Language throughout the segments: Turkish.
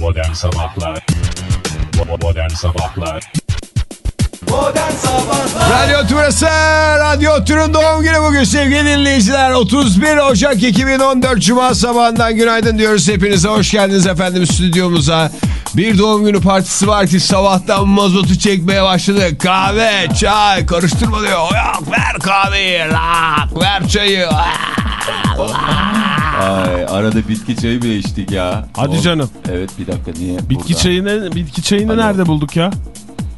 Modern Sabahlar Modern Sabahlar Modern Sabahlar Radyo Turası, Radyo Tur'un doğum günü bugün sevgili dinleyiciler. 31 Ocak 2014 Cuma sabahından günaydın diyoruz. Hepinize hoş geldiniz efendim stüdyomuza. Bir doğum günü partisi var ki sabahtan mazotu çekmeye başladı. Kahve, çay, karıştırma diyor. Yok ver kahveyi, lak, ver çayı. Ay, arada bitki çayı bile içtik ya. Hadi O- canım. Evet bir dakika niye? Bitki burada? çayını bitki çayını Alo. nerede bulduk ya?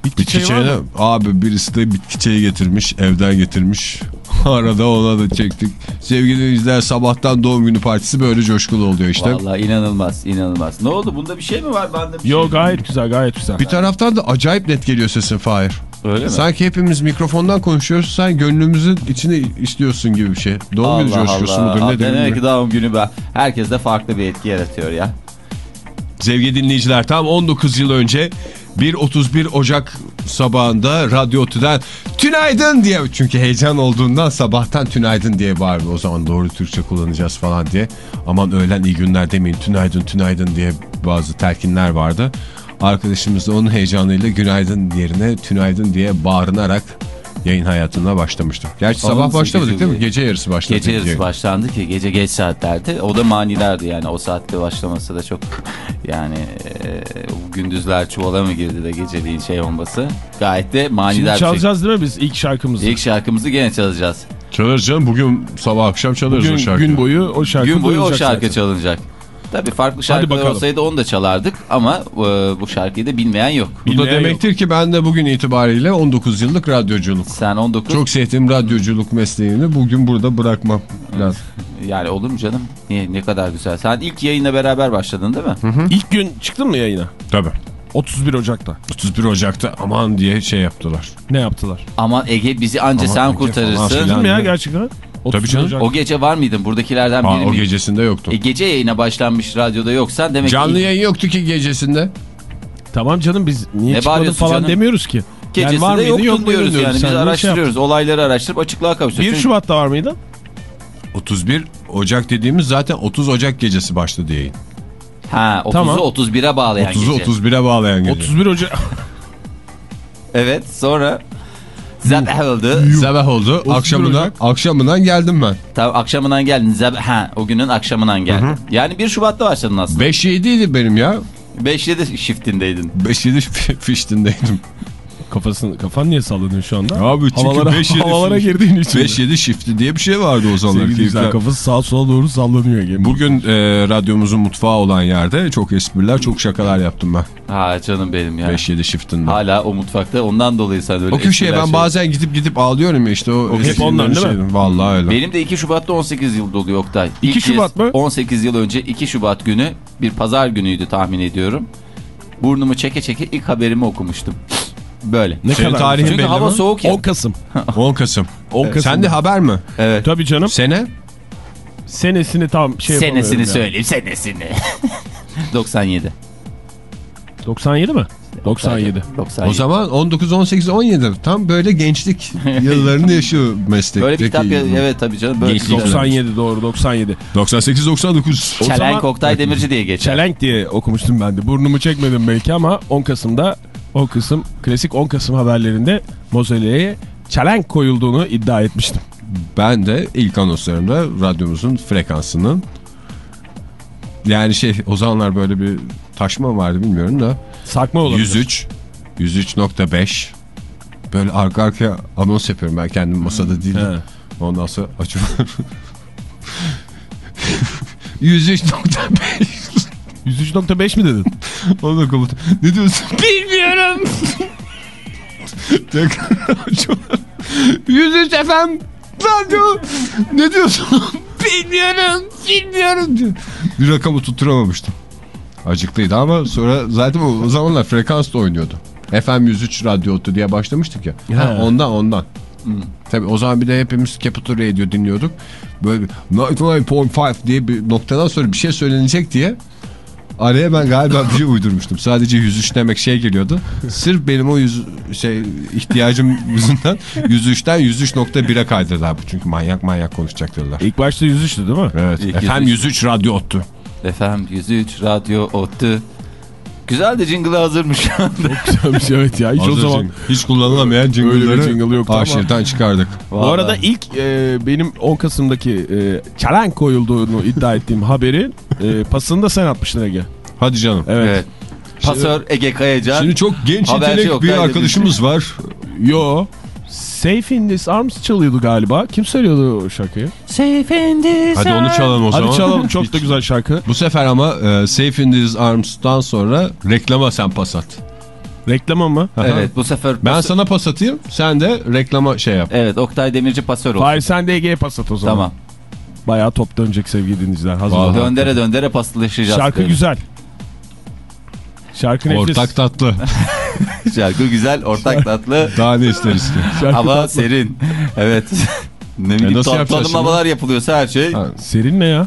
Bitki, Bitki çayı çayını, abi birisi de bitki çayı getirmiş, evden getirmiş. Arada ona da çektik. Sevgili dinleyiciler sabahtan doğum günü partisi böyle coşkulu oluyor işte. Vallahi inanılmaz inanılmaz. Ne oldu bunda bir şey mi var bende bir Yo şey gayet güzel gayet güzel. Bir taraftan da acayip net geliyor sesin Fahir. Öyle mi? Sanki hepimiz mikrofondan konuşuyoruz. Sen gönlümüzün içine işliyorsun gibi bir şey. Doğum günü coşkusu mudur nedir Demek ki bilmiyorum. doğum günü ben. Herkes de farklı bir etki yaratıyor ya. Sevgili dinleyiciler tam 19 yıl önce 1.31 Ocak sabahında Radyo Tü'den tünaydın diye çünkü heyecan olduğundan sabahtan tünaydın diye bağırdı. O zaman doğru Türkçe kullanacağız falan diye. Aman öğlen iyi günler demeyin tünaydın tünaydın diye bazı telkinler vardı. Arkadaşımız da onun heyecanıyla günaydın yerine tünaydın diye bağırınarak yayın hayatına başlamıştı. Gerçi sabah 18 başlamadık değil mi? Gece yarısı başladık. Gece yarısı yayın. başlandı ki gece geç saatlerde. O da manilerdi yani o saatte başlaması da çok yani e, gündüzler çuvala mı girdi de geceliğin şey olması. Gayet de manidar Şimdi bir şey. çalacağız değil mi biz ilk şarkımızı? İlk şarkımızı gene çalacağız. Çalarız canım bugün sabah akşam çalarız Bugün o şarkıyı. gün boyu o şarkı Gün boyu o şarkı zaten. çalınacak. Tabii farklı şarkılar olsaydı onu da çalardık ama e, bu şarkıyı da bilmeyen yok. Bu da Bilmeyen demektir ki ben de bugün itibariyle 19 yıllık radyoculuk. Sen 19 Çok sevdiğim radyoculuk mesleğini bugün burada bırakmam lazım. yani olur mu canım? Niye, ne kadar güzel. Sen ilk yayınla beraber başladın değil mi? İlk gün çıktın mı yayına? Tabii. 31 Ocak'ta. 31 Ocak'ta aman diye şey yaptılar. Ne yaptılar? Aman Ege bizi anca Aman sen Ege falan kurtarırsın. filan. Değil mi ya gerçekten? 31 canım. Ocak. O gece var mıydın? Buradakilerden biri o mi? gecesinde yoktum. E, gece yayına başlanmış radyoda yoksan demek Canlı ki yayın yoktu ki gecesinde. Tamam canım biz niye Ne çıkmadın falan canım? demiyoruz ki. gecesinde var mıydı, yoktun yok diyoruz yani. Biz şey araştırıyoruz. Olayları araştırıp açıklığa kavuşturuyoruz. 1 Çünkü Şubat'ta var mıydın? 31 Ocak dediğimiz zaten 30 Ocak gecesi başladı yayın. Ha 30'u Tamam. 31'e bağlayan 30'u gece. 31'e bağlayan gece. 31 Ocak. Evet sonra Zabah oldu. Sabah oldu. Akşamından, akşamından geldim ben. Tabii akşamından geldin. Zab ha o günün akşamından geldin. Yani 1 Şubat'ta başladın aslında. 5-7 idi benim ya. 5-7 shiftindeydin. 5-7 fiştindeydim. Kafasını, kafan niye sallanıyor şu anda? Abi çünkü havalara, 5-7 havalara girdiğin için. 5-7 shifti diye bir şey vardı o zamanlar. Sevgili Keyifler. kafası sağa sola doğru sallanıyor. Ege. Bugün e, radyomuzun mutfağı olan yerde çok espriler, çok şakalar yaptım ben. Ha canım benim ya. 5-7 shiftinde. Hala o mutfakta ondan dolayı sen öyle O köşeye ben şey- bazen gidip gidip ağlıyorum ya işte o. O hep ondan değil mi? şeyden. Vallahi öyle. Benim de 2 Şubat'ta 18 yıl doluyor Oktay. 2 İlk kez Şubat mı? 18 yıl önce 2 Şubat günü bir pazar günüydü tahmin ediyorum. Burnumu çeke çeke ilk haberimi okumuştum. Böyle. Ne Senin kadar? tarihin Çünkü belli hava mi? soğuk ya. 10 Kasım. 10 Kasım. 10 Kasım. Sen de haber mi? Evet. Tabii canım. Sene? Senesini tam şey Senesini yapamıyorum ya. söyleyeyim senesini. 97. 97 mi? 97. 97. O zaman 19, 18, 17 tam böyle gençlik yıllarını yaşıyor meslekteki. Böyle bir kitap ya- evet tabii canım. Böyle Gençlik bir kitap. 97 doğru 97. 98, 99. O Çelenk zaman- Oktay Demirci diye geçer. Çelenk diye okumuştum ben de. Burnumu çekmedim belki ama 10 Kasım'da o kısım klasik 10 Kasım haberlerinde mozeleye çelenk koyulduğunu iddia etmiştim. Ben de ilk anonslarımda radyomuzun frekansının yani şey o zamanlar böyle bir taşma vardı bilmiyorum da Sakma olabilir. 103 103.5 böyle arka arkaya anons yapıyorum ben kendim masada değilim. He. Ondan sonra açıyorum. 103.5 103.5 mi dedin? Onu da komut. Ne diyorsun? Bilmiyorum. Tekrar açıyorum. 103 efendim. Radyo. Ne diyorsun? bilmiyorum. Bilmiyorum diyor. Bir rakamı tutturamamıştım. Acıklıydı ama sonra zaten o, zamanlar frekans da oynuyordu. FM 103 radyo Otu diye başlamıştık ya. Ha, ondan ondan. Tabii o zaman bir de hepimiz Capital Radio dinliyorduk. Böyle bir 99.5 diye bir noktadan sonra bir şey söylenecek diye araya ben galiba bir şey uydurmuştum. Sadece 103 demek şey geliyordu. Sırf benim o yüz, şey ihtiyacım yüzünden 103'ten 103.1'e kaydırdılar bu. Çünkü manyak manyak konuşacak dediler. İlk başta 103'tü değil mi? Evet. İlk FM 103. 103 radyo Ottu. FM 103 Radyo Ottu. Güzel de jingle hazırmış şu anda. Güzelmiş evet ya. Hiç o Hazır zaman. jingle. Hiç kullanılamayan jingle'ları jingle yoktu ama. çıkardık. Bu arada ilk e, benim 10 Kasım'daki e, çelen koyulduğunu iddia ettiğim haberin e, pasını da sen atmıştın Ege. Hadi canım. Evet. Evet. Pasör Ege Kayacan. Şimdi çok genç yetenek yok, bir arkadaşımız var. Yo. Safe in this arms çalıyordu galiba. Kim söylüyordu o şarkıyı? Hadi onu çalalım o zaman. Hadi çalalım çok da güzel şarkı. Bu sefer ama e, Safe in These Arms'tan sonra reklama sen pas at. Reklama mı? Evet bu sefer Ben sana pas atayım sen de reklama şey yap. Evet Oktay Demirci pasör oldu. Fahir sen de Ege'ye pas at o zaman. Tamam. Bayağı top dönecek sevgili dinleyiciler. Hazır Vallahi. Döndere döndere paslaşacağız. Şarkı böyle. güzel. Şarkı nefis. Ortak tatlı. Şarkı güzel, ortak tatlı. Daha ne isteriz ki? Şarkı Hava tatlı. serin. Evet. ne bileyim ta- yapacağız tanımlamalar yapılıyorsa her şey. Ha, Serin ne ya?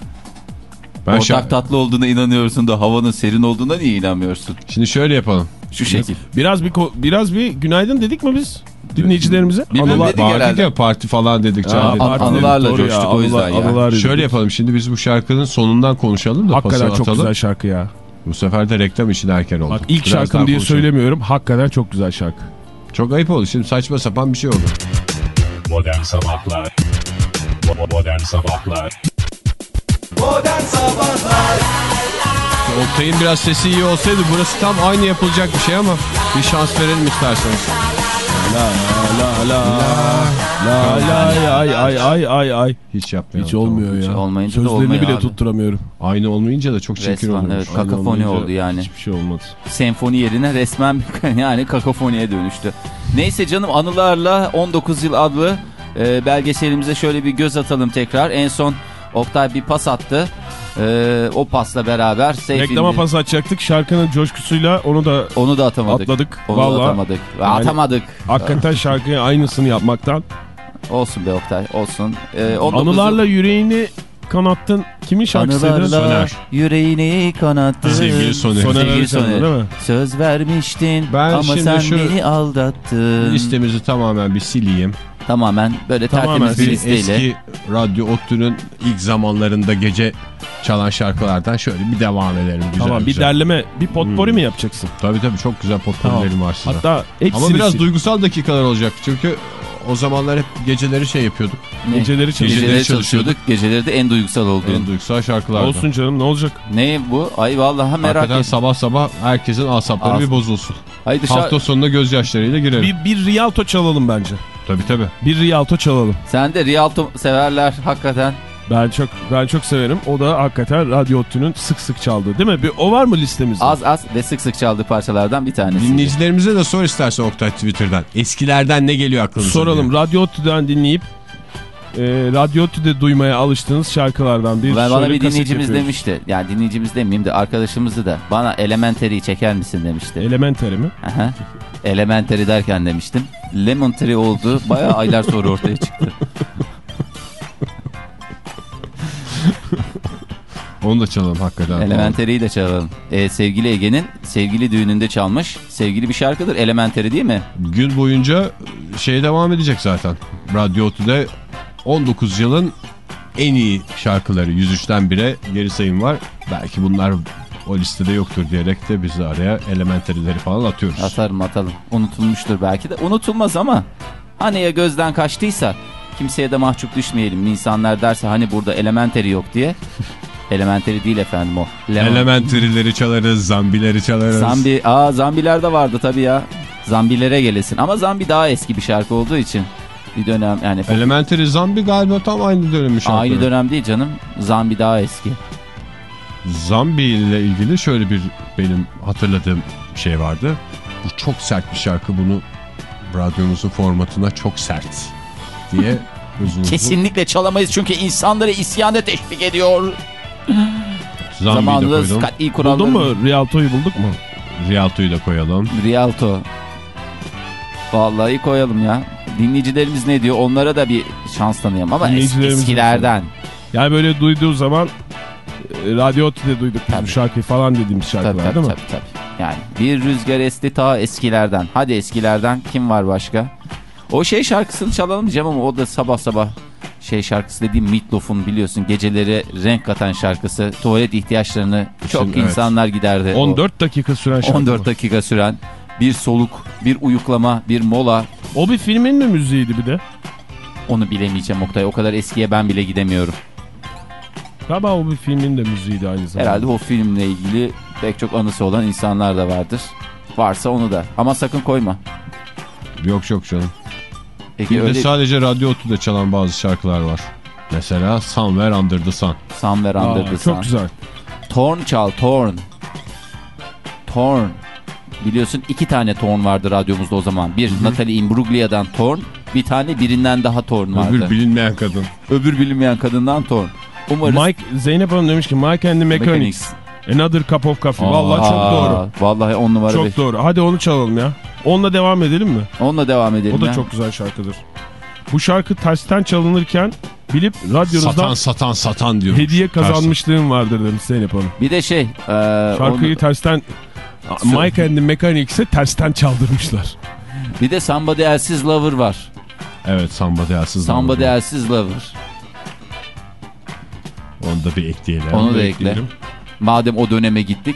Ben ortak tatlı olduğuna inanıyorsun da havanın serin olduğuna niye inanmıyorsun? Şimdi şöyle yapalım. Şu şekil. Biraz bir biraz bir günaydın dedik mi biz dinleyicilerimize? Anılar- dedik herhalde. ya parti falan dedik. Aa. An- parti anılarla dedik, coştuk o yüzden ya. anılar dedik. Şöyle yapalım şimdi biz bu şarkının sonundan konuşalım da Hakikaten çok atalım. güzel şarkı ya. Bu sefer de reklam için erken oldu. Bak ilk Biraz şarkım diye konuşalım. söylemiyorum. Hakikaten çok güzel şarkı. Çok ayıp oldu şimdi saçma sapan bir şey oldu. Modern Sabahlar Modern Sabahlar Modern Sabahlar Oktay'ın biraz sesi iyi olsaydı burası tam aynı yapılacak bir şey ama bir şans verelim isterseniz. La la la la la ay ay ay ay ay. Hiç yapmayalım. Hiç olmuyor Hiç ya. olmayınca da Sözlerini olmuyor bile abi. tutturamıyorum. Aynı olmayınca da çok çirkin Resmen oluyor. evet Aynı kakafoni olmayınca oldu yani. Hiçbir şey olmadı. Senfoni yerine resmen yani kakafoniye dönüştü. Neyse canım anılarla 19 yıl adlı e, belgeselimize şöyle bir göz atalım tekrar. En son Oktay bir pas attı. E, o pasla beraber Seyfi'nin- Reklama pas atacaktık. Şarkının coşkusuyla onu da Onu da atamadık. atladık. Onu da Vallahi atamadık. Yani- Atamadık. hakikaten şarkıya aynısını yapmaktan. Olsun be Oktay olsun. E, 19 Anılarla yüreğini kanattın. Kimin şarkısıydı? Anılarla Soner. yüreğini kanattın. Sevgili Soner. Soner Sevgili Soner. değil mi? Söz vermiştin Ben ama sen şu beni aldattın. Listemizi tamamen bir sileyim. Tamamen böyle Tamamen tertemiz bir listeyle. eski Radyo Ottu'nun ilk zamanlarında gece çalan şarkılardan şöyle bir devam edelim. Güzel Tamam bir güzel. derleme, bir potpori mi yapacaksın? Tabii tabii çok güzel potpourrilerim var size. Hatta hepsini Ama biraz sil. duygusal dakikalar olacak çünkü o zamanlar hep geceleri şey yapıyorduk. Ne? Geceleri çalışıyor. Geceleri Geceleri çalışıyorduk. çalışıyorduk. Geceleri de en duygusal olduğun. En duygusal şarkılardan. Olsun canım ne olacak? Ne bu? Ay vallahi merak Hakikaten ettim. sabah sabah herkesin asapları As- bir bozulsun. Ay dışarı... Hafta sonunda gözyaşlarıyla girelim. Bir, bir Rialto çalalım bence. Tabii tabii. Bir Rialto çalalım. Sen de Rialto severler hakikaten. Ben çok ben çok severim. O da hakikaten Radyo Ottu'nun sık sık çaldığı değil mi? Bir, o var mı listemizde? Az az ve sık sık çaldığı parçalardan bir tanesi. Dinleyicilerimize de sor istersen Oktay Twitter'dan. Eskilerden ne geliyor aklınıza? Soralım. diye. Radyo Ottu'dan dinleyip e, Radyo Ottu'da duymaya alıştığınız şarkılardan bir Ben bana bir dinleyicimiz demişti. Yani dinleyicimiz demeyeyim de arkadaşımızdı da. Bana Elementary'i çeker misin demişti. Elementary mi? Aha. Elementary derken demiştim. Lemon Tree oldu. Bayağı aylar sonra ortaya çıktı. Onu da çalalım hakikaten. Elementary'yi de çalalım. Ee, sevgili Ege'nin sevgili düğününde çalmış. Sevgili bir şarkıdır Elementary değil mi? Gün boyunca şey devam edecek zaten. Radyo Ottu'da 19 yılın en iyi şarkıları 103'ten 1'e geri sayım var. Belki bunlar o listede yoktur diyerek de biz araya elementary'leri falan atıyoruz. Atarım atalım. Unutulmuştur belki de. Unutulmaz ama hani ya gözden kaçtıysa kimseye de mahcup düşmeyelim. İnsanlar derse hani burada Elementary yok diye. Elementary değil efendim o. Lemon. Elementary'leri çalarız, zambileri çalarız. Zambi, aa zambiler de vardı tabii ya. Zambilere gelesin. Ama zambi daha eski bir şarkı olduğu için. Bir dönem yani. Elementary Zambi galiba tam aynı dönemin. Aynı dönem değil canım. Zambi daha eski. Zambi ile ilgili şöyle bir benim hatırladığım şey vardı. Bu çok sert bir şarkı bunu radyomuzun formatına çok sert diye uzun Kesinlikle çalamayız çünkü insanları isyana teşvik ediyor. Zamanında kat'i kuralları. Buldun mu? Rialto'yu bulduk mu? Rialto'yu da koyalım. Rialto. Vallahi koyalım ya. Dinleyicilerimiz ne diyor? Onlara da bir şans tanıyalım ama es- eskilerden. Yani böyle duyduğu zaman e, Radyo Ottu'da duyduk Tabii. bu şarkıyı falan dediğimiz Tabii şarkılar tabii, değil mi? tabii tabii. Yani bir rüzgar esti ta eskilerden. Hadi eskilerden kim var başka? O şey şarkısını çalalım diyeceğim ama o da sabah sabah şey şarkısı dediğim Meatloaf'un biliyorsun geceleri renk katan şarkısı. Tuvalet ihtiyaçlarını çok Şimdi, evet. insanlar giderdi. O 14 dakika süren şarkı 14 bu. dakika süren bir soluk, bir uyuklama, bir mola. O bir filmin mi müziğiydi bir de? Onu bilemeyeceğim Oktay. O kadar eskiye ben bile gidemiyorum. Galiba o bir filmin de müziğiydi aynı zamanda. Herhalde o filmle ilgili pek çok anısı olan insanlar da vardır. Varsa onu da. Ama sakın koyma. Yok yok canım. Bir de öyle sadece Radyo Otu'da çalan bazı şarkılar var. Mesela Somewhere Under the Sun. Somewhere Aa, Under the çok Sun. güzel. Torn çal, Torn. Torn. Biliyorsun iki tane Torn vardı radyomuzda o zaman. Bir Natalie Imbruglia'dan Torn, bir tane birinden daha Torn vardı. Öbür bilinmeyen kadın. Öbür bilinmeyen kadından Torn. Umarız Mike, Zeynep Hanım demiş ki Mike and the Mechanics. Mechanics. Another cup of coffee. Vallahi çok Aa, doğru. Vallahi on numara Çok beş. doğru. Hadi onu çalalım ya. Onunla devam edelim mi? Onunla devam edelim O da ya. çok güzel şarkıdır. Bu şarkı tersten çalınırken bilip radyonuzdan Satan satan satan diyor. hediye kazanmışlığım vardır demiş Zeynep Hanım. Bir de şey. e, Şarkıyı onu- tersten Mike and the Mechanics'e tersten çaldırmışlar. bir de Somebody Else's Lover var. Evet Samba Değersiz. Somebody Else's Lover. Onu da bir ekleyelim. Onu da ekle. ekleyelim. Madem o döneme gittik.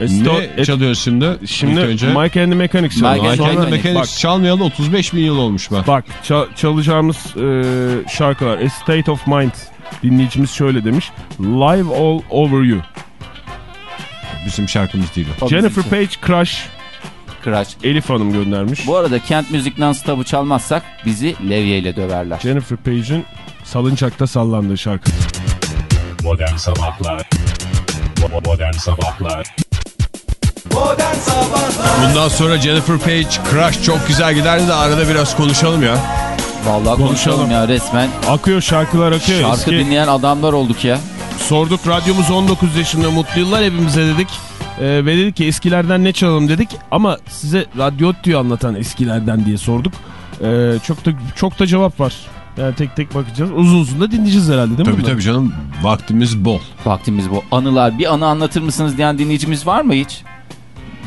Esto- Ne çalıyoruz şimdi? Şimdi önce. Mike and the Mechanics çalalım. Mike and the Mechanics. Mechanics çalmayalı 35 bin yıl olmuş ben. Bak ça- çalacağımız e, şarkılar A State of Mind dinleyicimiz şöyle demiş. Live All Over You. Bizim şarkımız değil o. Jennifer Page Crush Crash. Elif Hanım göndermiş. Bu arada Kent Müzik Non-Stop'u çalmazsak bizi levye ile döverler. Jennifer Page'in salıncakta sallandığı şarkı. Modern Sabahlar Bo- Modern Sabahlar Modern Sabahlar Bundan sonra Jennifer Page Crush çok güzel giderdi de arada biraz konuşalım ya. Vallahi konuşalım, Konuşalım. ya resmen. Akıyor şarkılar akıyor. Şarkı Eski- dinleyen adamlar olduk ya. Sorduk radyomuz 19 yaşında mutlu yıllar hepimize dedik. Ee, ve dedik ki eskilerden ne çalalım dedik. Ama size radyo diyor anlatan eskilerden diye sorduk. Ee, çok da çok da cevap var. Yani tek tek bakacağız. Uzun uzun da dinleyeceğiz herhalde değil mi? Tabii bunları? tabii canım vaktimiz bol. Vaktimiz bu. Anılar. Bir anı anlatır mısınız diyen dinleyicimiz var mı hiç?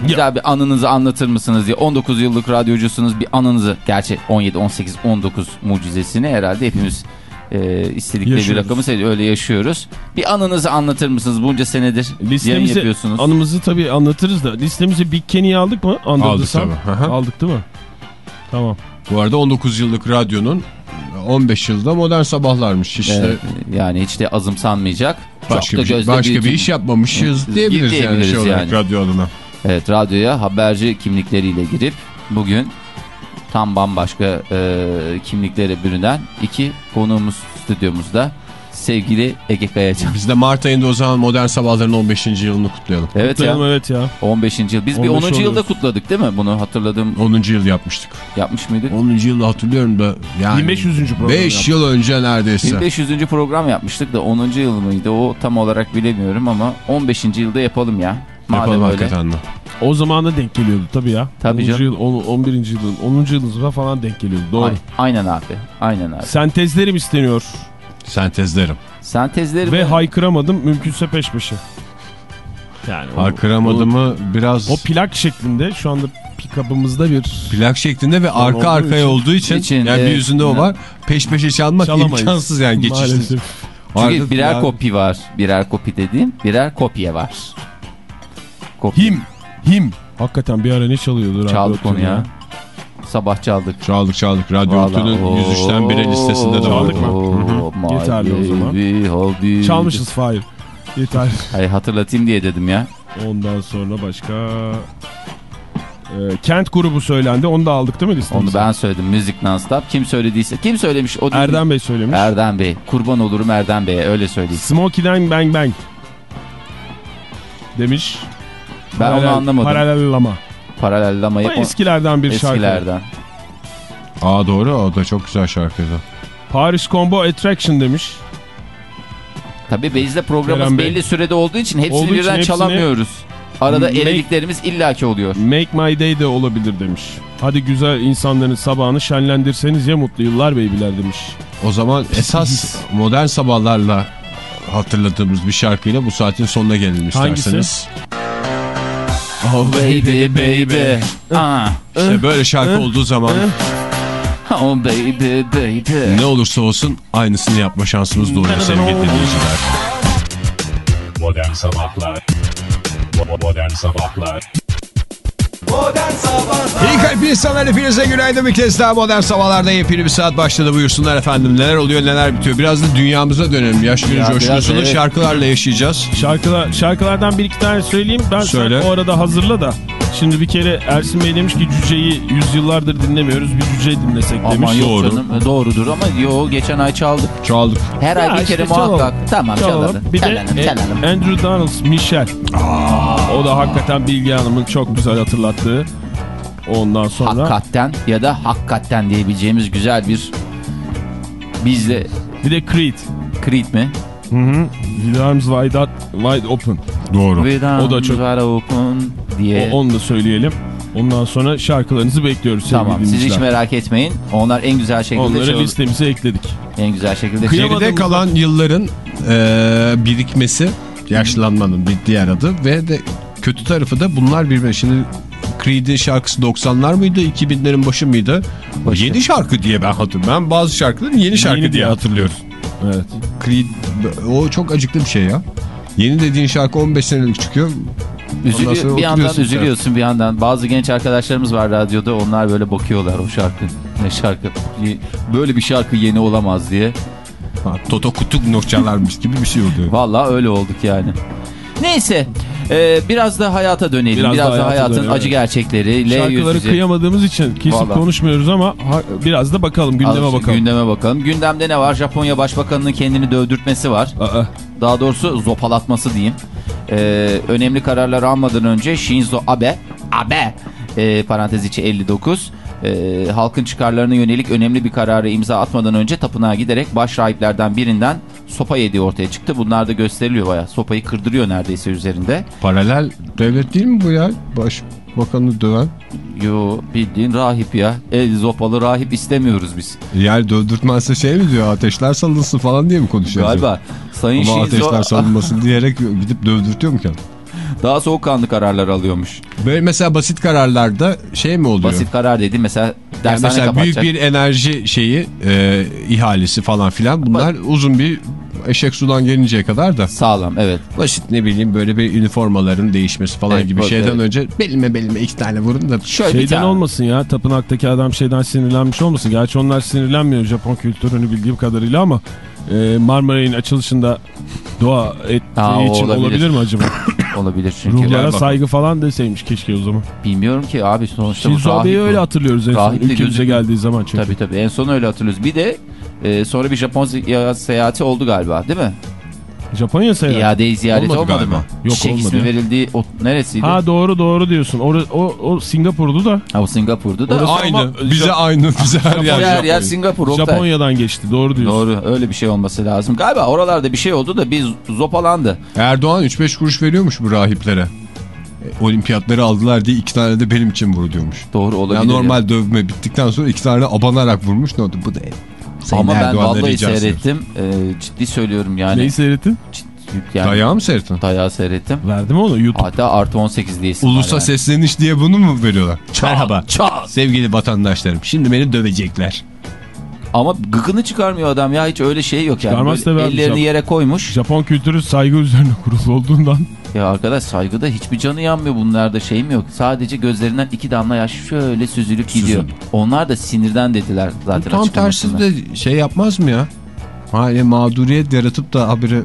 Güzel bir anınızı anlatır mısınız diye. 19 yıllık radyocusunuz bir anınızı. Gerçi 17, 18, 19 mucizesini herhalde hepimiz e, istedikleri bir rakamı söylüyor. Öyle yaşıyoruz. Bir anınızı anlatır mısınız? Bunca senedir yayın Listemizi, yapıyorsunuz. anımızı tabii anlatırız da. Listemizi Big Kenny'yi aldık mı? The Aldık Sun. tabii. Aldık değil mi? Tamam. Bu arada 19 yıllık radyonun 15 yılda modern sabahlarmış işte. Evet, yani hiç de azımsanmayacak. Başka, Çok da bir, şey- gözle başka bir büyütün- iş yapmamışız diyebiliriz, yani, Diyebiliriz şey olarak yani. radyo adına. Evet radyoya haberci kimlikleriyle girip bugün tam bambaşka e, kimliklere bürünen iki konuğumuz stüdyomuzda sevgili Ege Kayacan. Biz de Mart ayında o zaman modern sabahların 15. yılını kutlayalım. Evet Kutlayalım, ya evet ya. 15. yıl. Biz bir 15 10. yılda oluyoruz. kutladık değil mi? Bunu hatırladığım 10. yıl yapmıştık. yapmış mıydık? 10. yılda hatırlıyorum da yani 1500. program 5 yaptık. yıl önce neredeyse. 1500. program yapmıştık da 10. yıl mıydı? O tam olarak bilemiyorum ama 15. yılda yapalım ya. Madem Yapalım öyle. hakikaten de. O zamana denk geliyordu tabii ya. Tabii 10. canım. Yıl, 10, 11. yılın 10. yılınıza falan denk geliyordu. Doğru. Ay- aynen abi. Aynen abi. Sentezlerim isteniyor. Sentezlerim. Sentezleri Ve haykıramadım mümkünse peş peşe. Yani o, Haykıramadımı biraz o, plak şeklinde şu anda pick-up'ımızda bir plak şeklinde ve arka olduğu arkaya için- olduğu için, için, yani bir evet. yüzünde o var. Peş peşe çalmak çalamayız. imkansız yani geçişsiz. Maalesef. Çünkü birer yani- kopi var. Birer kopi dediğim birer kopya var. Kopya. Him. Him. Hakikaten bir ara ne çalıyordu? Çaldık onu ya. Sabah çaldık. Çaldık çaldık. Radyo. Otu'nun 103'ten 1'e listesinde de Çaldık mı? Oo, Yeterli o zaman. Çalmışız Fahir. Yeter. Hayır hatırlatayım diye dedim ya. Ondan sonra başka... Ee, Kent grubu söylendi. Onu da aldık değil mi Onu listemize? ben söyledim. Müzik non-stop. Kim söylediyse. Kim söylemiş? O değil. Erdem Bey söylemiş. Erdem Bey. Kurban olurum Erdem Bey'e. Öyle söyleyeyim. Smokey'den Bang Bang. Demiş. Ben onu anlamadım. Paralellama. Paralellemayı. O eskilerden bir şarkı. Eskilerden. Aa doğru o da çok güzel şarkıydı. Paris Combo Attraction demiş. Tabii Beyz'de programımız Kerem Bey. belli sürede olduğu için hepsini Olduğu için birden hepsini- çalamıyoruz. Arada Make- elediklerimiz illaki oluyor. Make My Day de olabilir demiş. Hadi güzel insanların sabahını şenlendirseniz ya mutlu yıllar beybiler demiş. O zaman esas modern sabahlarla hatırladığımız bir şarkıyla bu saatin sonuna gelelim Hangisi? Oh baby baby. Ah. İşte böyle şarkı olduğu zaman Oh baby baby. Ne olursa olsun aynısını yapma şansımız doğuyor sevgili dinleyiciler. Modern Sabahlar Modern Sabahlar İyi kalp insanlar hepinize günaydın bir kez daha modern sabahlarda yepyeni bir saat başladı buyursunlar efendim. Neler oluyor neler bitiyor. Biraz da dünyamıza dönelim. Yaş günü Ya coşkusunu evet. şarkılarla yaşayacağız. Şarkılar, şarkılardan bir iki tane söyleyeyim. Ben Söyle. sen o arada hazırla da. Şimdi bir kere Ersin Bey demiş ki cüceyi yüzyıllardır dinlemiyoruz. Bir cüce dinlesek demiş. Aman yok Doğru. canım e, doğrudur ama yo geçen ay çaldık. Çaldık. Her Ya ay bir işte kere çalalım. muhakkak. Tamam Çalalım. çalalım. Bir de çalalım, e, çalalım. Andrew Donalds, Michel. O da hakikaten Bilge Hanım'ın çok güzel hatırlattığı. Ondan sonra Hakikaten ya da hakikaten diyebileceğimiz güzel bir bizde bir de Creed. Creed mi? Hı hı. With arms wide, out- wide open. Doğru. O da çok- Without open diye. O, onu da söyleyelim. Ondan sonra şarkılarınızı bekliyoruz Tamam siz hiç merak etmeyin. Onlar en güzel şekilde Onları çalın- listemize ekledik. en güzel şekilde Kıyamadım. Geride kalan yılların e, birikmesi yaşlanmanın bir diğer adı ve de kötü tarafı da bunlar birbirine. Şimdi Creed'in şarkısı 90'lar mıydı 2000'lerin başı mıydı? Başı. Yeni şarkı diye ben hatırlıyorum. Ben bazı şarkıları yeni şarkı Yeni diye hatırlıyorum. Evet. Creed o çok acıklı bir şey ya. Yeni dediğin şarkı 15 senelik çıkıyor. Üzülüyor, bir yandan oturuyorsun üzülüyorsun bir yandan. Bazı genç arkadaşlarımız var radyoda onlar böyle bakıyorlar o şarkı. Ne şarkı? Böyle bir şarkı yeni olamaz diye. Ha, Toto Kutuk nokçalarmış gibi bir şey oluyor. Vallahi öyle olduk yani. Neyse e, biraz da hayata dönelim. Biraz, Biraz da da hayatın dönelim, acı gerçekleriyle Şarkıları yüz kıyamadığımız için kesip Vallahi. konuşmuyoruz ama biraz da bakalım gündeme Az- bakalım. Gündeme bakalım. Gündemde ne var? Japonya Başbakanı'nın kendini dövdürtmesi var. Aa, Daha doğrusu zopalatması diyeyim. Ee, önemli kararlar almadan önce Shinzo Abe, Abe e, parantez içi 59 e, halkın çıkarlarına yönelik önemli bir kararı imza atmadan önce tapınağa giderek baş rahiplerden birinden sopa yediği ortaya çıktı. Bunlar da gösteriliyor baya. Sopayı kırdırıyor neredeyse üzerinde. Paralel devlet değil mi bu ya? Başbakanı döven. Yo bildiğin rahip ya. El zopalı rahip istemiyoruz biz. Yani dövdürtmezse şey mi diyor ateşler salınsın falan diye mi konuşuyor? Galiba Sayın Ama Shinzo ateşler salınmasın diyerek gidip dövdürtüyor mu kendini? Daha soğukkanlı kararlar alıyormuş. Böyle mesela basit kararlarda şey mi oluyor? Basit karar dedi mesela Yani dershane mesela kapatacak. büyük bir enerji şeyi e, ihalesi falan filan bunlar uzun bir eşek sudan gelinceye kadar da Sağlam evet. basit ne bileyim böyle bir üniformaların değişmesi falan Evet, gibi bu- şeyden evet. önce belime belime iki tane vurun da Şöyle bir şeyden tane. olmasın ya tapınaktaki adam şeyden sinirlenmiş olmasın. Gerçi onlar sinirlenmiyor Japon kültürünü bildiğim kadarıyla ama e, Marmaray'ın açılışında dua ettiği Aa, için olabilir. olabilir. mi acaba? Olabilir çünkü. Ruhlara saygı falan deseymiş keşke o zaman. Bilmiyorum ki abi sonuçta bu Shinzo rahip bu. öyle hatırlıyoruz en son ülkemize gözüküyor. geldiği zaman çünkü. Tabii tabii en son öyle hatırlıyoruz. Bir de e, sonra bir Japon seyahati oldu galiba değil mi? Japonya seyahati. İade ziyareti Olmadı olmadı, mı? Yok, Çiçek olmadı ismi ya. verildiği o, neresiydi? Ha doğru doğru diyorsun. O, o, o Singapur'du da Ha, o Singapur'du da. Orası- aynı Ama- bize aynı bize her yer. her yer. Singapur. Oktay. Japonya'dan geçti. Doğru diyorsun. Doğru öyle bir şey olması lazım. Galiba oralarda bir şey oldu da biz zopalandı. Erdoğan 3-5 kuruş veriyormuş bu rahiplere. E, Olimpiyatları aldılar diye iki tane de benim için vur diyormuş. Doğru olabilir. Ya ya. normal dövme bittikten sonra iki tane abanarak vurmuş. Ne oldu? Bu da Sayın Ama ben vallahi seyrettim. E, ciddi söylüyorum yani. Neyi seyrettin? Ciddi- yani Dayağı mı seyrettin? Dayağı seyrettim. Verdi mi onu? YouTube. Hatta artı 18 diye Ulusa yani. sesleniş diye bunu mu veriyorlar? Merhaba. Çat. Sevgili vatandaşlarım. Şimdi beni dövecekler. Ama gıkını çıkarmıyor adam ya hiç öyle şey yok yani. Ellerini yere koymuş. Japon kültürü saygı üzerine kurulu olduğundan Ya arkadaş saygıda hiçbir canı yanmıyor bunlarda şey mi yok. Sadece gözlerinden iki damla yaş şöyle süzülüp gidiyor. Onlar da sinirden dediler zaten Tam tersi de şey yapmaz mı ya? Hani mağduriyet yaratıp da haberi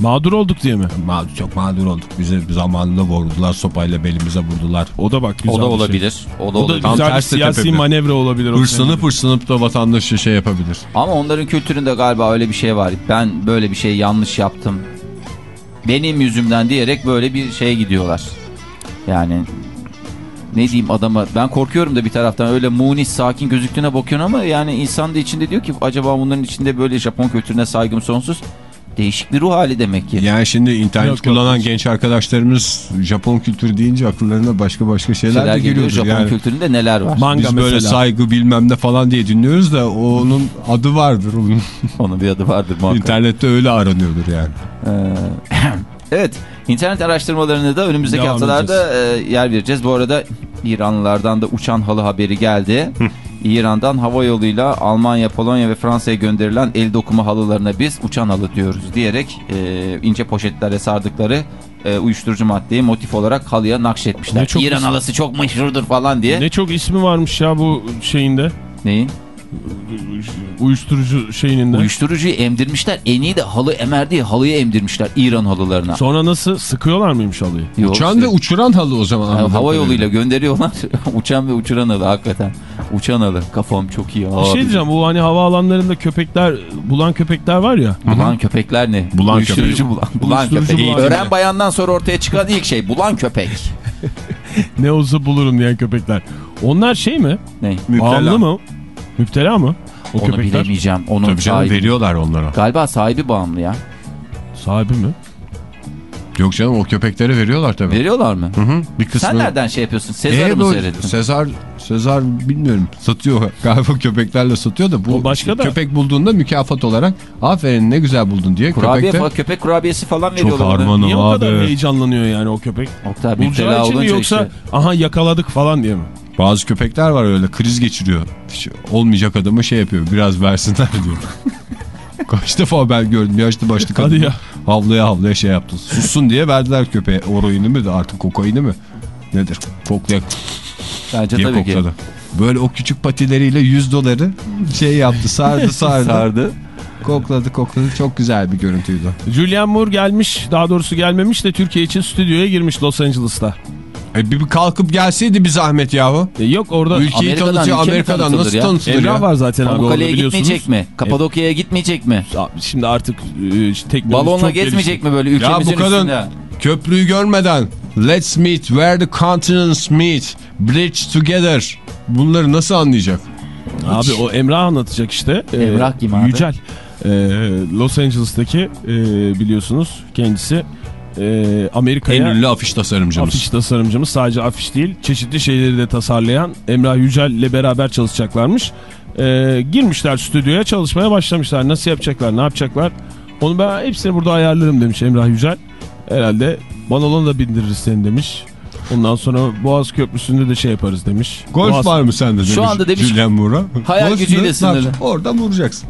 mağdur olduk diye mi? mağdur, çok mağdur olduk. Bize zamanında vurdular sopayla belimize vurdular. O da bak güzel O da şey. olabilir. O da O da olabilir. Tam güzel bir siyasi tepebilir. manevra olabilir. Hırslanıp hırslanıp da vatandaşı şey yapabilir. Ama onların kültüründe galiba öyle bir şey var. Ben böyle bir şey yanlış yaptım. Benim yüzümden diyerek böyle bir şeye gidiyorlar. Yani ne diyeyim adama ben korkuyorum da bir taraftan öyle munis sakin gözüktüğüne bakıyorsun ama yani insan da içinde diyor ki acaba bunların içinde böyle Japon kültürüne saygım sonsuz değişik bir ruh hali demek ki. Yani şimdi internet Yok, yok. kullanan genç arkadaşlarımız Japon kültürü deyince akıllarına başka başka şeyler, Şeyler de geliyor. Japon Yani. kültüründe neler var. Manga Biz böyle mesela. saygı bilmem ne falan diye dinliyoruz da onun adı vardır. Onun Onun bir adı vardır muhakkak. internette öyle aranıyordur yani. Ee, evet, internet araştırmalarını da önümüzdeki Devam haftalarda e, yer vereceğiz. Bu arada İranlılardan da uçan halı haberi geldi. İran'dan hava yoluyla Almanya, Polonya ve Fransa'ya gönderilen el dokuma halılarına biz uçan halı diyoruz diyerek e, ince poşetlere sardıkları e, uyuşturucu maddeyi motif olarak halıya nakşetmişler. İran güzel. halısı çok meşhurdur falan diye. Ne çok ismi varmış ya bu şeyinde. Neyin? Uyuşturucu şeyinin de. Uyuşturucuyu emdirmişler. En iyi de halı emer diye halıyı emdirmişler İran halılarına. Sonra nasıl sıkıyorlar mıymış halıyı? Yok, Uçan işte- ve uçuran halı o zaman. Yani hava yoluyla gönderiyorlar. Uçan ve uçuran halı hakikaten. Uçan halı. Kafam çok iyi. Bir abi. şey diyeceğim bu hani havaalanlarında köpekler bulan köpekler var ya. Bulan köpekler ne? Bulan Uyuşturucu köpek. bulan. Bulan Uyuşturucu köpek. bulan Öğren bayandan sonra ortaya çıkan ilk şey bulan köpek. Ne olsa bulurum diyen köpekler. Onlar şey mi? Ne? Bağımlı mı? Müptela mı? O Onu köpekler. bilemeyeceğim. Onun Tabii canım sahibi. veriyorlar onlara. Galiba sahibi bağımlı ya. Sahibi mi? Yok canım o köpeklere veriyorlar tabii. Veriyorlar mı? Hı hı, bir kısmı. Sen nereden şey yapıyorsun? Sezar'ı Ee, mı seyrettin? Sezar, Sezar bilmiyorum satıyor galiba köpeklerle satıyor da bu O başka da. köpek bulduğunda mükafat olarak aferin ne güzel buldun diye Kurabiye köpek de falan, köpek kurabiyesi falan çok veriyorlar. ona. harmanım Niye o kadar abi. heyecanlanıyor yani o köpek? Oktay Bulacağı için mi yoksa işte. aha yakaladık falan diye mi? Bazı köpekler var öyle kriz geçiriyor. Hiç olmayacak adama şey yapıyor biraz versinler diyor. Kaç defa ben gördüm yaşlı başlı kadın. Hadi ya. Havlaya havlaya şey yaptı. Sussun diye verdiler köpeğe mi de artık kokaini mi? Nedir? Koklaya Bence diye tabii ki. kokladı. Böyle o küçük patileriyle 100 doları şey yaptı sardı sardı. Sardı. Kokladı kokladı çok güzel bir görüntüydü. Julian Moore gelmiş daha doğrusu gelmemiş de Türkiye için stüdyoya girmiş Los Angeles'ta. E bir, bir kalkıp gelseydi bir zahmet yahu. E, yok orada Ülkeyi Amerika'dan, tanıtıyor Amerika'dan nasıl ya? tanıtılır Emrah ya? var zaten abi orada biliyorsunuz. gitmeyecek mi? Kapadokya'ya gitmeyecek mi? Ya Şimdi artık e, teknoloji Balonla çok gezmeyecek gelişti. mi böyle Ya ülkemizin bu kadın üstünde? köprüyü görmeden Let's meet where the continents meet. Bridge together. Bunları nasıl anlayacak? Abi o Emrah anlatacak işte. E, Emrah kim abi? Yücel. E, Los Angeles'taki e, biliyorsunuz kendisi e, Amerika'ya En ünlü afiş tasarımcımız. afiş tasarımcımız sadece afiş değil çeşitli şeyleri de tasarlayan Emrah Yücel ile beraber çalışacaklarmış. E, girmişler stüdyoya çalışmaya başlamışlar. Nasıl yapacaklar ne yapacaklar onu ben hepsini burada ayarlarım demiş Emrah Yücel. Herhalde balona da bindiririz seni demiş. Ondan sonra Boğaz Köprüsü'nde de şey yaparız demiş. Golf Boğaz- var mı sende demiş. Şu anda demiş- Julian Moore'a. Hayal Golf gücüyle sınırlı. Oradan vuracaksın.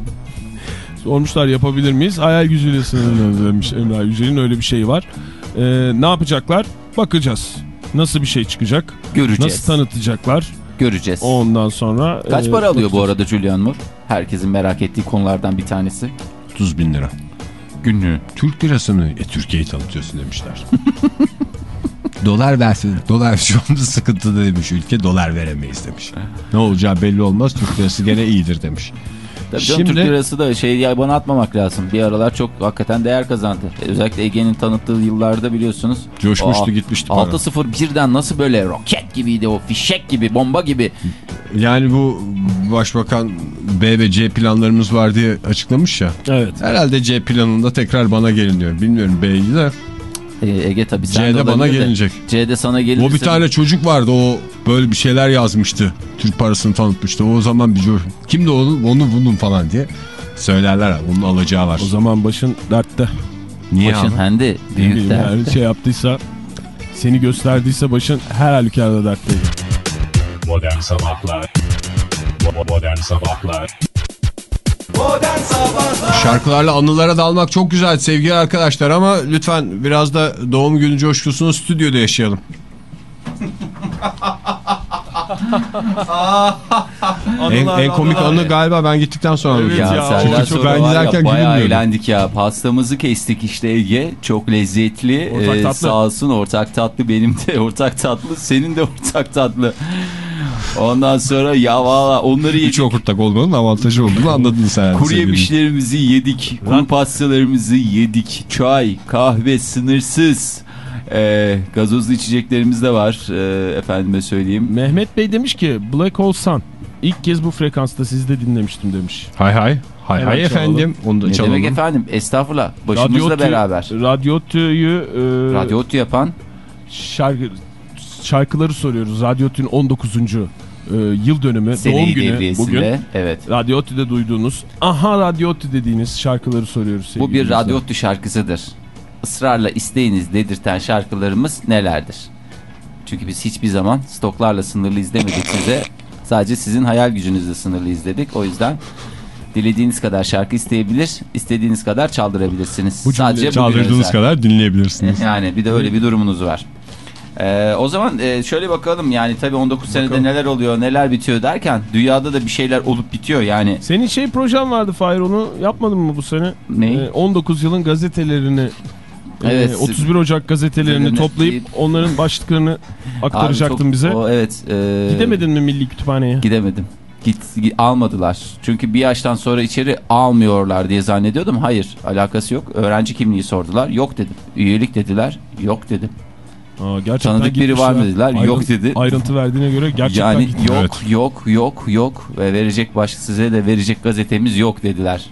Sormuşlar yapabilir miyiz? Hayal gücüyle sınırlı demiş Emrah Yücel'in öyle bir şeyi var. Ee, ne yapacaklar? Bakacağız. Nasıl bir şey çıkacak? Göreceğiz. Nasıl tanıtacaklar? Göreceğiz. Ondan sonra... Kaç e, para alıyor bu arada Julian Moore? Herkesin merak ettiği konulardan bir tanesi. 30 bin lira. Günlüğü. Türk lirasını e, Türkiye'yi tanıtıyorsun demişler. dolar versin. Dolar şu anda sıkıntıda demiş ülke. Dolar veremeyiz demiş. Ne olacağı belli olmaz. Türk lirası gene iyidir demiş. Tabii canım Şimdi- Türk lirası da şey yabana atmamak lazım. Bir aralar çok hakikaten değer kazandı. E, Özellikle Ege'nin tanıttığı yıllarda biliyorsunuz. Coşmuştu Aa, gitmişti para. 6-0 birden nasıl böyle roket gibiydi o fişek gibi bomba gibi. Yani bu başbakan B ve C planlarımız var diye açıklamış ya. Evet. Herhalde C planında tekrar bana geliniyor. Bilmiyorum B'yi de E, Ege tabii sen de C'de bana gelinecek. C'de sana gelinirse. O bir tane çocuk vardı o böyle bir şeyler yazmıştı. Türk parasını tanıtmıştı. O zaman bir. Kimdi onu onu bunun falan diye söylerler. Onun alacağı var. O zaman başın dertte. Niye Başın abi? hendi büyük bileyim der. yani şey yaptıysa seni gösterdiyse başın her halükarda dertte. Bo- Modern Sabahlar Modern Sabahlar Şarkılarla anılara dalmak çok güzel sevgili arkadaşlar ama lütfen biraz da doğum günü coşkusunu stüdyoda yaşayalım. en, en komik anı galiba ben gittikten sonra Evet ya, Ya, senden çok- ben giderken ya bayağı eğlendik ya. Pastamızı kestik işte Ege. Çok lezzetli. Ortak Ee, tatlı. sağ olsun ortak tatlı benim de ortak tatlı. Senin de ortak tatlı. Ondan sonra ya valla onları yedik. Üç okurtak olmanın avantajı olduğunu anladın sen. Kuru yemişlerimizi yedik. Kuru pastalarımızı yedik. Çay, kahve sınırsız. Ee, gazozlu içeceklerimiz de var. Ee, efendime söyleyeyim. Mehmet Bey demiş ki Black Hole Sun. İlk kez bu frekansta sizi de dinlemiştim demiş. Hay hay. Hay Hemen hay çalalım. efendim. Onu da Ne çalalım. demek efendim? Estağfurullah. Başımızla Tü- beraber. Radyo Tü'yü e, Radyo Otu yapan şarkı, şarkıları soruyoruz. Radyo Tü'nün 19. e, yıl dönümü, doğum seneyi günü bugün. Evet. Radyo Otü'de duyduğunuz, aha Radyo Otü dediğiniz şarkıları soruyoruz. Bu bir. Radyo Otu şarkısıdır. Israrla isteyiniz dedirten şarkılarımız nelerdir? Çünkü biz hiçbir zaman stoklarla sınırlı izlemedik size. Sadece sizin hayal gücünüzle sınırlı izledik. O yüzden dilediğiniz kadar şarkı isteyebilir, istediğiniz kadar çaldırabilirsiniz. Bu Sadece Çaldırdığınız kadar dinleyebilirsiniz. Yani bir de öyle bir durumunuz var. Ee, o zaman e, şöyle bakalım yani tabii 19 senede neler oluyor neler bitiyor derken dünyada da bir şeyler olup bitiyor yani. Senin şey projen vardı Fahir onu yapmadın mı bu sene? Neyi? Ee, 19 yılın gazetelerini Evet. e, 31 Ocak gazetelerini Gazetelerini toplayıp deyip- onların başlıklarını aktaracaktın çok- bize. O, evet. e, Gidemedin mi Milli Kütüphane'ye? Gidemedim. Git, gi- almadılar. Çünkü bir yaştan sonra içeri almıyorlar diye zannediyordum. Hayır alakası yok. Öğrenci kimliği sordular. Yok dedim. Üyelik dediler. Yok dedim. Aa, gerçekten Tanıdık biri var mı dediler. Ayrıntı- Yok dedi. Ayrıntı verdiğine göre gerçekten yani gitmiş. yok Evet. yok yok yok ve verecek baş size de verecek gazetemiz yok dediler.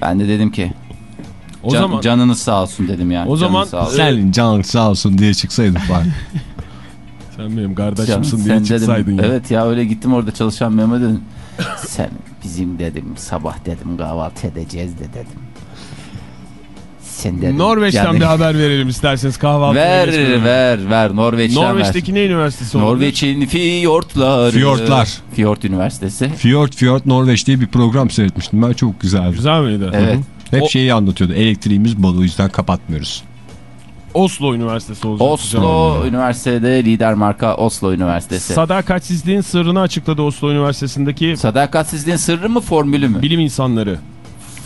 Ben de dedim ki O can- zaman canınız sağ olsun dedim yani. O zaman-. Senin canın sağ olsun diye çıksaydın falan. sen benim kardeşimsin sen diye dedim, çıksaydın ya. Evet ya öyle gittim orada çalışan Mehmet dedim. Sen bizim dedim sabah dedim kahvaltı edeceğiz de dedim. Sen dedim. Norveç'ten yani- bir haber verelim isterseniz kahvaltı. Ver ver ver Norveç'ten Norveç'teki ne üniversitesi olabilir? Norveç'in fiyortları. Fiyortlar. Fiyort Üniversitesi. Fjord Fjord Norveç diye bir program seyretmiştim ben çok güzeldi. Güzel miydi? Evet. Hep O- şeyi anlatıyordu elektriğimiz bol o yüzden kapatmıyoruz. Oslo Üniversitesi olacak. Oslo Üniversitede lider marka Oslo Üniversitesi. Sadakatsizliğin sırrını açıkladı Oslo Üniversitesi'ndeki Sadakatsizliğin sırrı mı formülü mü? bilim insanları.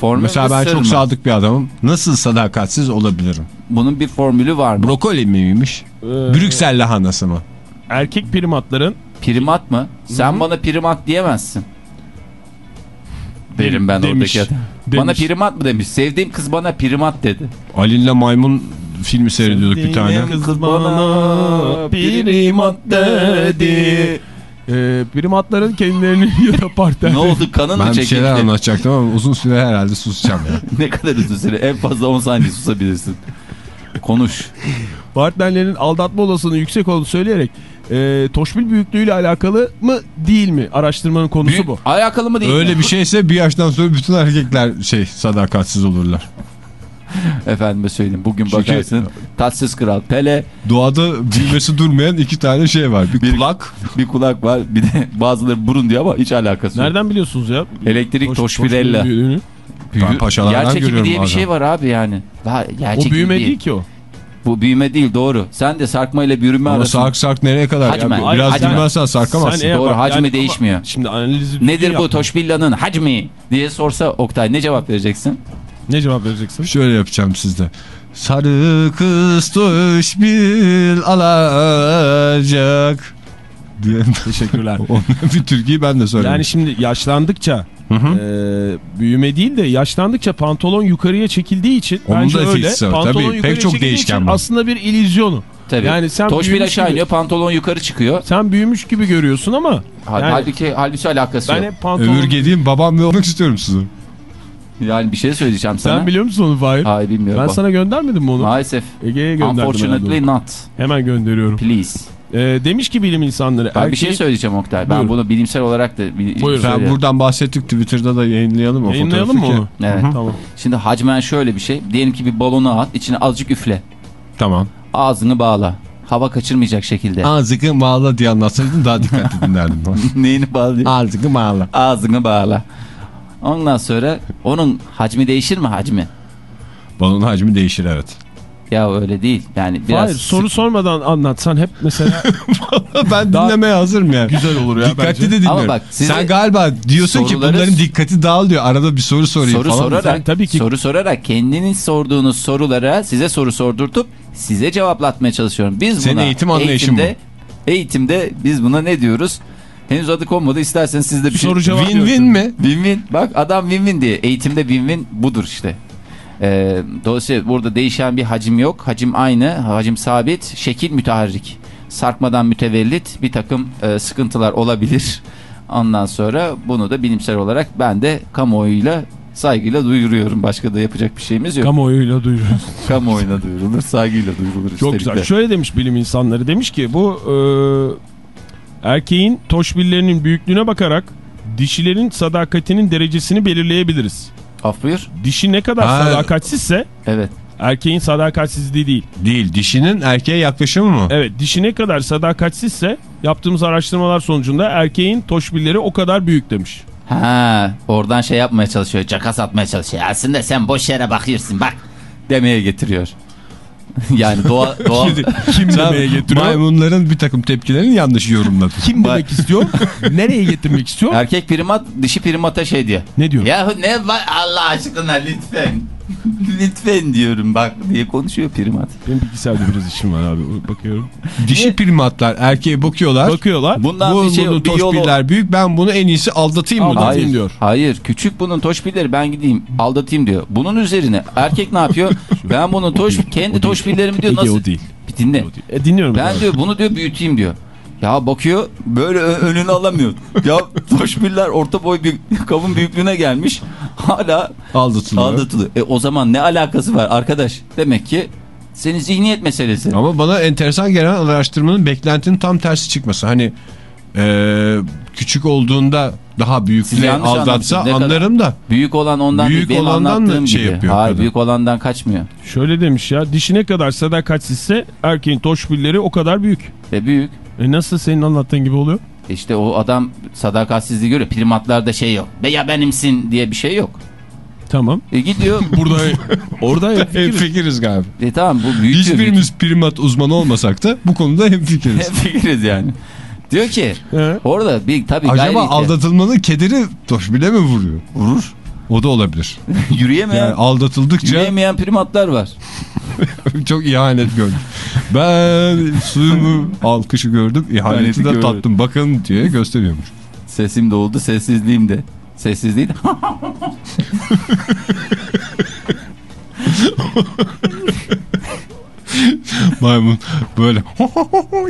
Formül Mesela ben çok mı? sadık bir adamım. Nasıl sadakatsiz olabilirim? Bunun bir formülü var mı? Brokoli miymiş? Ee, Brüksel lahanası mı? erkek primatların Primat mı? Sen bana primat diyemezsin. Derim ben Demiş. oradaki adam. Bana Demiş. primat mı demiş. Sevdiğim kız bana primat dedi. Ali'nle maymun filmi seyrediyorduk bir tane. Kız bana primat dedi. Ee, primatların kendilerini ya da partner. ne oldu kanın mı Ben bir çekildi? şeyler anlatacaktım ama uzun süre herhalde susacağım ya. ne kadar uzun süre? En fazla 10 saniye susabilirsin. Konuş. Partnerlerin aldatma olasılığının yüksek olduğunu söyleyerek e, toşbil büyüklüğüyle alakalı mı değil mi? Araştırmanın konusu Büyük- bu. Alakalı mı değil mi? Öyle bir şeyse bir yaştan sonra bütün erkekler şey sadakatsiz olurlar. Efendime söyleyeyim. Bugün Çünkü- bakarsın. Tatsız kral Pele. Doğada büyümesi durmayan iki tane şey var. Bir, kulak. Bir kulak var. Bir de bazıları burun diyor ama hiç alakası yok. Nereden biliyorsunuz ya? Elektrik Toş- toşbirella. toşbil büyüklüğünü. Ben paşalardan görüyorum diye bir bazen. şey var abi yani. Daha O büyüme değil. değil ki o. Bu büyüme değil doğru. Sen de sarkma ile büyüme Ama arasında. sark sark nereye kadar? Hacmen. Ya? Biraz Hacmen. bilmezsen sarkamazsın. Sen Doğru, bak- hacmi ama değişmiyor. Şimdi analizi Nedir bu yaptın. Toşbilla'nın hacmi diye sorsa Oktay ne cevap vereceksin? Ne cevap vereceksin? Şöyle yapacağım sizde. Sarı kız tuş bir alacak. Diye. Teşekkürler. Bir türküyü ben de söyledim. Yani şimdi yaşlandıkça Hı hı. e, büyüme değil de yaşlandıkça pantolon yukarıya çekildiği için Onun bence da öyle. var. Pantolon Tabii, pek çok değişken için var. Aslında bir illüzyonu. Tabii. Yani sen Toşbil aşağı iniyor pantolon yukarı çıkıyor. Sen büyümüş gibi görüyorsun ama Yani- halbuki, halbuki alakası ben yok. hep pantolon... Ömür gediğim babam ve olmak istiyorum size. Yani bir şey söyleyeceğim sana. Sen biliyor musun onu Fahir? Hayır bilmiyorum. Ben sana göndermedim mi onu? Maalesef. Ege'ye gönderdim. Unfortunately not. Hemen gönderiyorum. Please. Ee, demiş ki bilim insanları. Ben bir erkeğin- şey söyleyeceğim Oktay. Ben Buyurun. bunu bilimsel olarak da bir Buyurun. Ben buradan bahsettik Twitter'da da yayınlayalım o Yayınlayalım mı onu? Evet. Tamam. Şimdi hacmen şöyle bir şey. Diyelim ki bir balonu at, içine azıcık üfle. Tamam. Ağzını bağla. Hava kaçırmayacak şekilde. Ağzını bağla diye anlatsaydın daha dikkatli dinlerdim. Neyini bağlayayım? Ağzını bağla. Ağzını bağla. Ondan sonra onun hacmi değişir mi hacmi? Balonun hacmi değişir evet. Ya öyle değil. Yani biraz Hayır soru sormadan anlatsan hep mesela ben Daha- dinlemeye hazırım yani. güzel olur ya Dikkatli bence. de dinliyorum. Ama bak, size Sen galiba diyorsun ki soruları- bunların dikkati dağılıyor. Arada bir soru sorayım soru falan. sorarak Sen tabii ki- soru sorarak kendiniz sorduğunuz sorulara size soru sordurtup size cevaplatmaya çalışıyorum. Biz Senin buna eğitim anlayışın eğitimde, eğitimde biz buna ne diyoruz? Henüz adı konmadı. İsterseniz siz de bir şey Soru Win win mi? Win-win. Bak adam win-win diye. Eğitimde win-win budur işte. Ee, dolayısıyla burada değişen bir hacim yok. Hacim aynı. Hacim sabit. Şekil müteharrik. Sarkmadan mütevellit bir takım e, sıkıntılar olabilir. Ondan sonra bunu da bilimsel olarak ben de kamuoyuyla saygıyla duyuruyorum. Başka da yapacak bir şeyimiz yok. Kamuoyuyla duyuruyoruz. Kamuoyuna duyurulur, saygıyla duyurulur. Çok güzel. de. Şöyle demiş bilim insanları. Demiş ki bu e, erkeğin toşbillerinin büyüklüğüne bakarak dişilerin sadakatinin derecesini belirleyebiliriz. Af buyur. Dişi ne kadar Ha. sadakatsizse Evet. Erkeğin sadakatsizliği değil. Değil dişinin erkeğe yaklaşımı mı? Evet dişi ne kadar sadakatsizse yaptığımız araştırmalar sonucunda erkeğin toşbilleri o kadar büyük demiş. Ha, oradan şey yapmaya çalışıyor. Cakas atmaya çalışıyor. Aslında sen boş yere bakıyorsun bak demeye getiriyor. yani doğa, doğa Kim demeye getiriyor? maymunların bir takım tepkilerini yanlış yorumladın. Kim demek istiyor? Nereye getirmek istiyor? erkek primat dişi primata şey diyor. Ne diyor? Yahu ne var Allah aşkına lütfen. lütfen diyorum bak diye konuşuyor primat. Benim bilgisayarda biraz işim var abi. Bakıyorum. Dişi primatlar erkeğe bakıyorlar. Bakıyorlar. Bundan bu, bir şey bunun yol toşbiller büyük ben bunu en iyisi aldatayım mı? Aldatayım. diyor. diyor. Hayır küçük bunun toşbilleri ben gideyim aldatayım diyor. Bunun üzerine erkek ne yapıyor? ben bunun toş kendi toşbillerimi diyor Ege nasıl? o değil. Bir dinle. E, dinliyorum. Ben abi. diyor bunu diyor büyüteyim diyor. Ya bakıyor böyle önünü alamıyor. ya toşbiller orta boy bir kavun büyüklüğüne gelmiş. Hala Aldatılıyor. aldatılıyor. E o zaman ne alakası var arkadaş? Demek ki senin zihniyet meselesi. Ama bana enteresan gelen araştırmanın beklentinin tam tersi çıkması. Hani e, küçük olduğunda daha büyükle yanlış aldatsa anlarım da. Büyük olan ondan Büyük değil olandan mı şey gibi. yapıyor Hayır kadın? büyük olandan kaçmıyor. Şöyle demiş ya. Dişi ne kadar sadakatsizse erkeğin toşbilleri o kadar büyük. Ve büyük. E nasıl senin anlattığın gibi oluyor? İşte o adam sadakatsizliği görüyor. Primatlarda şey yok. Be ya benimsin diye bir şey yok. Tamam. E gidiyor. Burada orada Hem fikiriz galiba. e tamam bu büyütüyor. Hiçbirimiz primat uzmanı olmasak da bu konuda hem fikiriz. Fikiriz yani. Diyor ki He. orada bir tabii gayri Acaba aldatılmanın kederi toşbile mi vuruyor? vurur. O da olabilir. Yürüyemeyen, Yani aldatıldıkça yürüyemeyen primatlar var. çok ihanet gördüm. Ben suyumu alkışı gördüm, ihaneti de tattım. Bakın diye gösteriyormuş. Sesim de oldu, sessizliğim de. Sessizliği de. Maymun böyle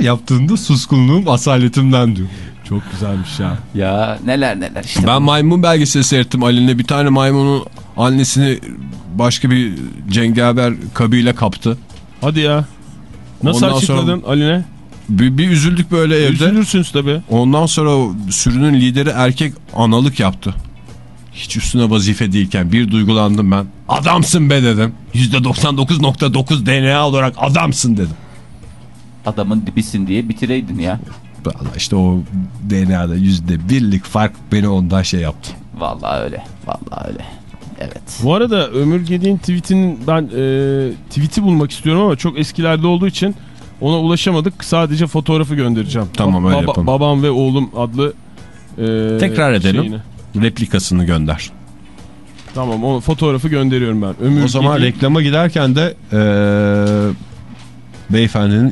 yaptığında suskunluğum asaletimden diyor. Çok güzelmiş ya. ya neler neler işte. Ben maymun belgeseli seyrettim Ali'ne. Bir tane maymunun annesini başka bir cengaver kabile kaptı. Hadi ya. Nasıl Ondan sonra- açıkladın Aline? Bir, bir üzüldük böyle evde. Üzülürsünüz tabii. Ondan sonra sürünün lideri erkek analık yaptı. Hiç üstüne vazife değilken bir duygulandım ben. Adamsın be dedim. %99.9 DNA olarak adamsın dedim. Adamın dibisin diye bitireydin ya. Vallahi işte o DNA'da yüzde birlik fark beni ondan şey yaptı. Vallahi öyle. Vallahi öyle. Evet. Bu arada Ömür Gedi'nin tweetinin ben e, tweet'i bulmak istiyorum ama çok eskilerde olduğu için ona ulaşamadık. Sadece fotoğrafı göndereceğim. Tamam, öyle yapalım. Babam ve oğlum adlı e, Tekrar edelim. şeyini. Replikasını gönder. Tamam o fotoğrafı gönderiyorum ben. Ömür O zaman Gedi- reklama giderken de eee beyefendinin